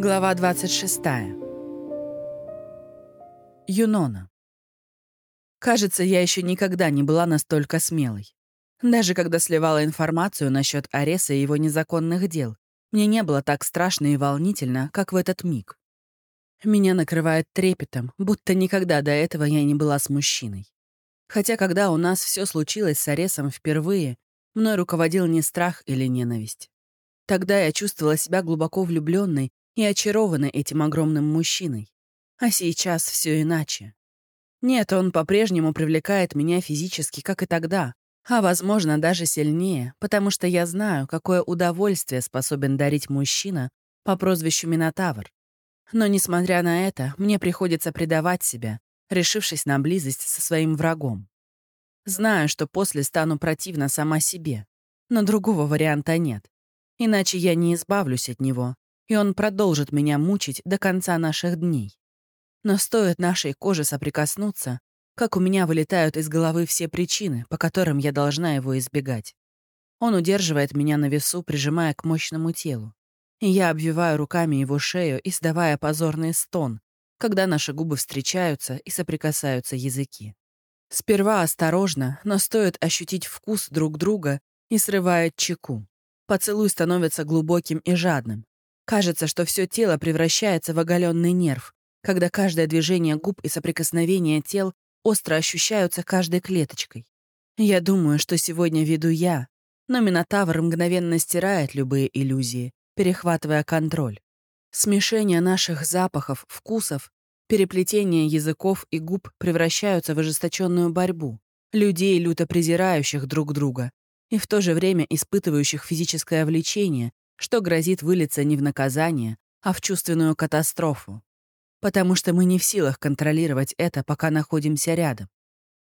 Глава 26. Юнона. Кажется, я еще никогда не была настолько смелой. Даже когда сливала информацию насчет Ареса и его незаконных дел, мне не было так страшно и волнительно, как в этот миг. Меня накрывает трепетом, будто никогда до этого я не была с мужчиной. Хотя когда у нас все случилось с Аресом впервые, мной руководил не страх или ненависть. Тогда я чувствовала себя глубоко влюбленной и очарована этим огромным мужчиной. А сейчас все иначе. Нет, он по-прежнему привлекает меня физически, как и тогда, а, возможно, даже сильнее, потому что я знаю, какое удовольствие способен дарить мужчина по прозвищу Минотавр. Но, несмотря на это, мне приходится предавать себя, решившись на близость со своим врагом. Знаю, что после стану противна сама себе, но другого варианта нет. Иначе я не избавлюсь от него, и он продолжит меня мучить до конца наших дней. Но стоит нашей коже соприкоснуться, как у меня вылетают из головы все причины, по которым я должна его избегать. Он удерживает меня на весу, прижимая к мощному телу. И я обвиваю руками его шею, издавая позорный стон, когда наши губы встречаются и соприкасаются языки. Сперва осторожно, но стоит ощутить вкус друг друга и срывает чеку. Поцелуй становится глубоким и жадным, Кажется, что все тело превращается в оголенный нерв, когда каждое движение губ и соприкосновение тел остро ощущаются каждой клеточкой. Я думаю, что сегодня веду я, но Минотавр мгновенно стирает любые иллюзии, перехватывая контроль. Смешение наших запахов, вкусов, переплетение языков и губ превращаются в ожесточенную борьбу, людей, люто презирающих друг друга и в то же время испытывающих физическое влечение, что грозит вылиться не в наказание, а в чувственную катастрофу. Потому что мы не в силах контролировать это, пока находимся рядом.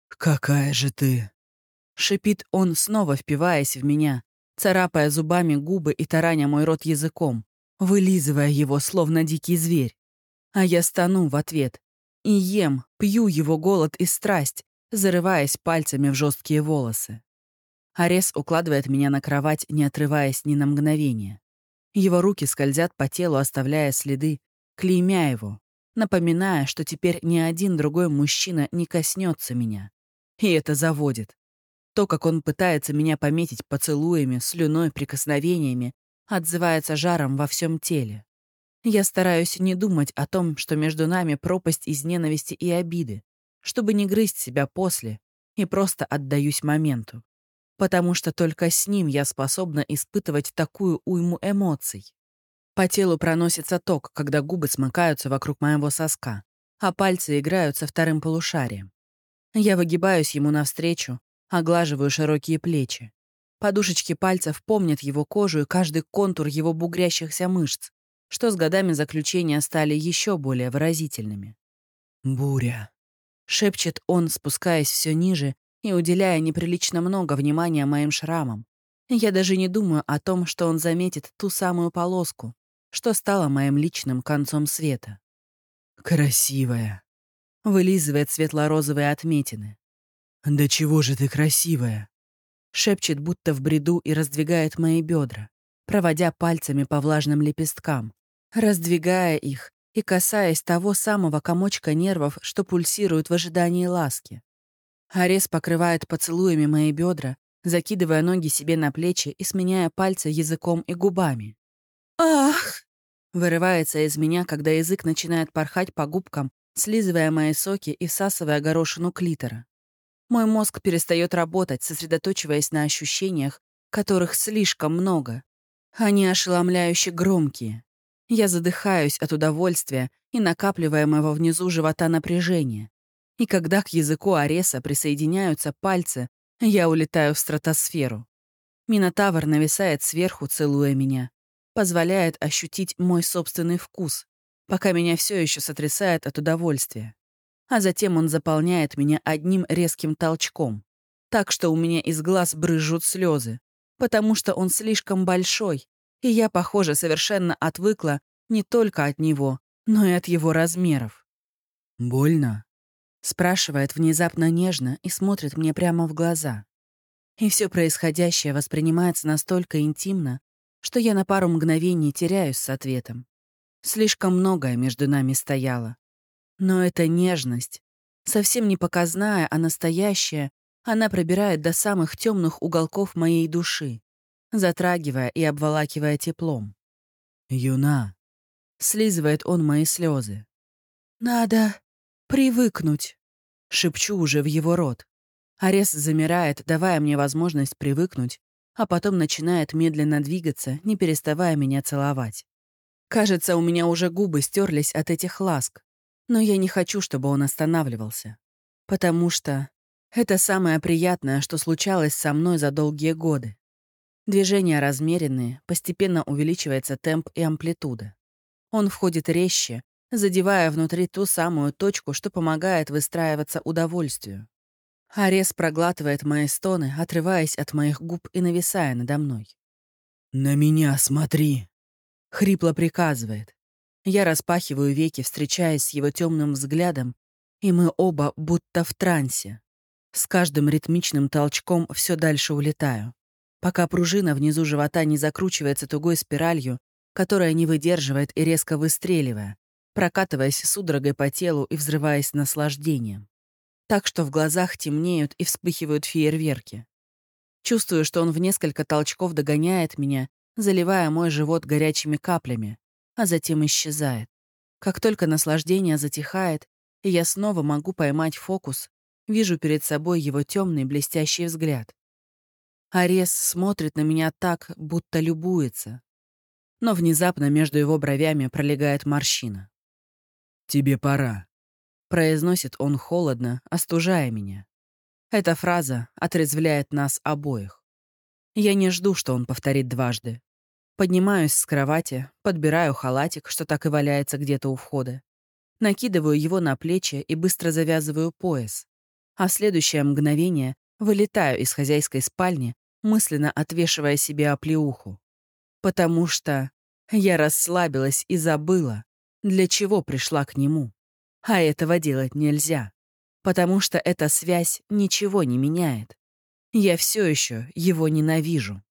«Какая же ты!» Шипит он, снова впиваясь в меня, царапая зубами губы и тараня мой рот языком, вылизывая его, словно дикий зверь. А я стану в ответ и ем, пью его голод и страсть, зарываясь пальцами в жесткие волосы. Арес укладывает меня на кровать, не отрываясь ни на мгновение. Его руки скользят по телу, оставляя следы, клеймя его, напоминая, что теперь ни один другой мужчина не коснется меня. И это заводит. То, как он пытается меня пометить поцелуями, слюной, прикосновениями, отзывается жаром во всем теле. Я стараюсь не думать о том, что между нами пропасть из ненависти и обиды, чтобы не грызть себя после, и просто отдаюсь моменту потому что только с ним я способна испытывать такую уйму эмоций. По телу проносится ток, когда губы смыкаются вокруг моего соска, а пальцы играют со вторым полушарием. Я выгибаюсь ему навстречу, оглаживаю широкие плечи. Подушечки пальцев помнят его кожу и каждый контур его бугрящихся мышц, что с годами заключения стали еще более выразительными. «Буря», — шепчет он, спускаясь все ниже и уделяя неприлично много внимания моим шрамам. Я даже не думаю о том, что он заметит ту самую полоску, что стала моим личным концом света. «Красивая», — вылизывает светло-розовые отметины. «Да чего же ты красивая?» Шепчет, будто в бреду, и раздвигает мои бедра, проводя пальцами по влажным лепесткам, раздвигая их и касаясь того самого комочка нервов, что пульсирует в ожидании ласки. Арес покрывает поцелуями мои бедра, закидывая ноги себе на плечи и сменяя пальцы языком и губами. «Ах!» Вырывается из меня, когда язык начинает порхать по губкам, слизывая мои соки и всасывая горошину клитора. Мой мозг перестает работать, сосредоточиваясь на ощущениях, которых слишком много. Они ошеломляюще громкие. Я задыхаюсь от удовольствия и накапливаемого внизу живота напряжения. И когда к языку Ареса присоединяются пальцы, я улетаю в стратосферу. Минотавр нависает сверху, целуя меня. Позволяет ощутить мой собственный вкус, пока меня все еще сотрясает от удовольствия. А затем он заполняет меня одним резким толчком. Так что у меня из глаз брызжут слезы, потому что он слишком большой, и я, похоже, совершенно отвыкла не только от него, но и от его размеров. «Больно?» Спрашивает внезапно нежно и смотрит мне прямо в глаза. И все происходящее воспринимается настолько интимно, что я на пару мгновений теряюсь с ответом. Слишком многое между нами стояло. Но эта нежность, совсем не показная, а настоящая, она пробирает до самых темных уголков моей души, затрагивая и обволакивая теплом. «Юна!» — слизывает он мои слезы. «Надо привыкнуть», — шепчу уже в его рот. Арес замирает, давая мне возможность привыкнуть, а потом начинает медленно двигаться, не переставая меня целовать. Кажется, у меня уже губы стерлись от этих ласк, но я не хочу, чтобы он останавливался. Потому что это самое приятное, что случалось со мной за долгие годы. Движения размеренные, постепенно увеличивается темп и амплитуда. Он входит резче, задевая внутри ту самую точку, что помогает выстраиваться удовольствию. Арес проглатывает мои стоны, отрываясь от моих губ и нависая надо мной. «На меня смотри!» — хрипло приказывает. Я распахиваю веки, встречаясь с его темным взглядом, и мы оба будто в трансе. С каждым ритмичным толчком все дальше улетаю, пока пружина внизу живота не закручивается тугой спиралью, которая не выдерживает и резко выстреливая, прокатываясь судорогой по телу и взрываясь наслаждением так что в глазах темнеют и вспыхивают фейерверки. Чувствую, что он в несколько толчков догоняет меня, заливая мой живот горячими каплями, а затем исчезает. Как только наслаждение затихает, и я снова могу поймать фокус, вижу перед собой его темный блестящий взгляд. Арес смотрит на меня так, будто любуется. Но внезапно между его бровями пролегает морщина. «Тебе пора», Произносит он холодно, остужая меня. Эта фраза отрезвляет нас обоих. Я не жду, что он повторит дважды. Поднимаюсь с кровати, подбираю халатик, что так и валяется где-то у входа. Накидываю его на плечи и быстро завязываю пояс. А в следующее мгновение вылетаю из хозяйской спальни, мысленно отвешивая себе оплеуху. Потому что я расслабилась и забыла, для чего пришла к нему. А этого делать нельзя, потому что эта связь ничего не меняет. Я все еще его ненавижу.